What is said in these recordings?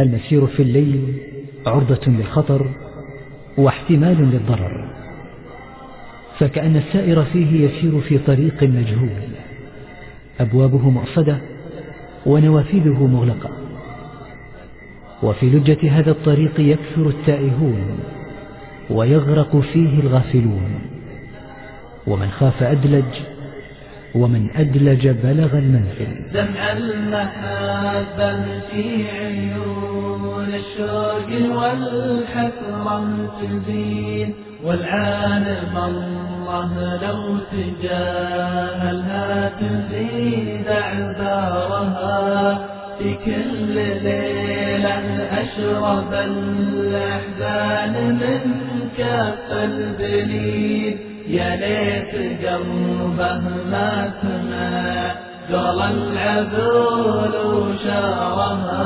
المسير في الليل عرضة للخطر واحتمال للضرر فكأن السائر فيه يسير في طريق مجهول أبوابه مؤصدة ونوافذه مغلقة وفي لجة هذا الطريق يكثر التائهون ويغرق فيه الغافلون ومن خاف أدلج ومن أدلج بلغ المنزل. دمع المحبة في عيون الشوق والحسرة تزين والعالم الله لو تجاهلها تزيد أعذارها في كل ليلة أشرب الأحزان من كف البليد يا ليت قلبه ما سمع قال العذول وشارها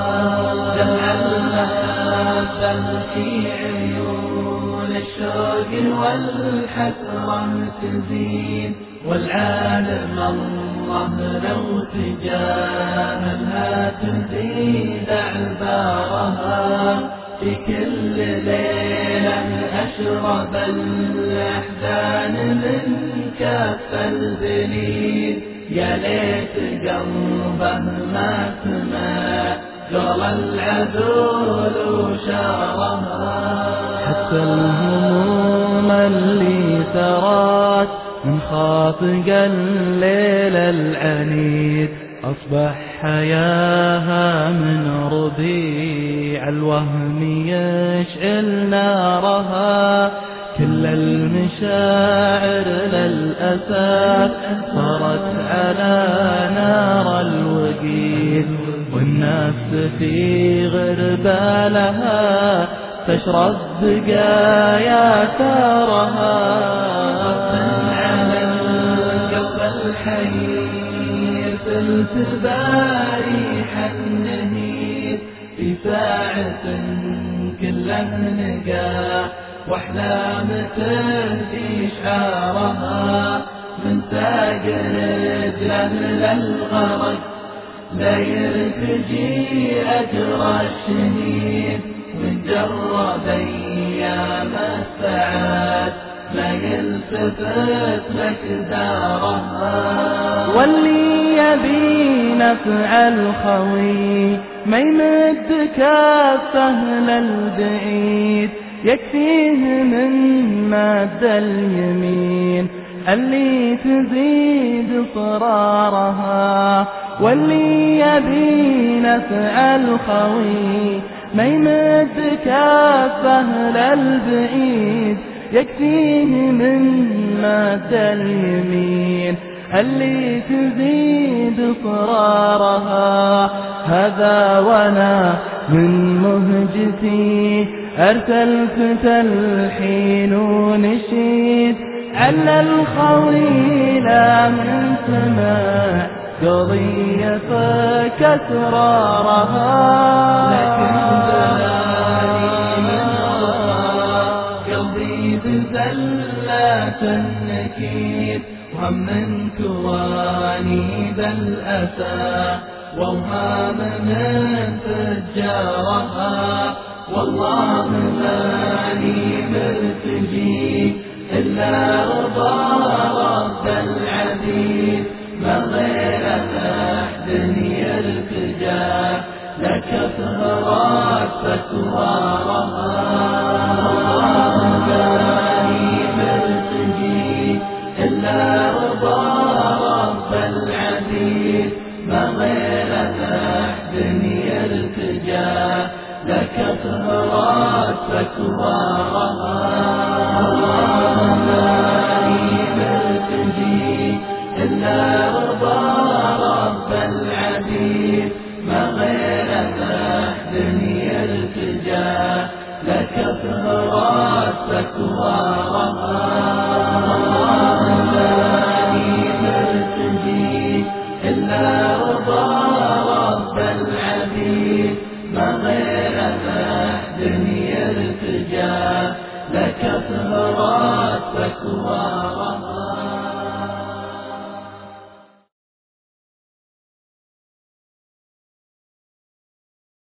دمع المحبة في عيون الشوق والحسرة تزين والعالم الله لو تجاهلها تزيد أعذارها في كل ليلة أشرب الأحزان من كف البنين يا ليت قلبه ما سمع قال العذول وشارها حتى الهموم اللي ترات من خافق الليل العنيد. أصبح حياها من ربيع الوهم يشعل نارها. كل المشاعر للأسف صارت على نار الوقيد والنفس في غربة لها تشرب بقايا ثارها على القلب الحير سلت باريح النهيد في ساعة كل نقاح واحلام تهدي شعارها من ساق رجله للغرق لا يرتجي أجر الشهيد من جرب أيام السعاد. ما يلتفت لك دارها واللي يبي نفع الخوي ما يمد كافه للبعيد يكفيه من ماد اليمين. اللي تزيد صرارها واللي يبي نفع الخوي ما يمد كافه للبعيد يكفيه من ماد اليمين. اللي تزيد صرارها هذا وأنا من مهجتي أرسلت تلحين ونشيد. على الخويل من سماع قضية كسرارها. لكن بزلات النكيد وهم تواني بالأسى ووهام من تجارها. والله ماني مرتجي إلا رضا رب العبيد ما غير لك سهرات فتوارها إلا رب العبيد ما يرتجى لك سهرات فتوارها ครูบา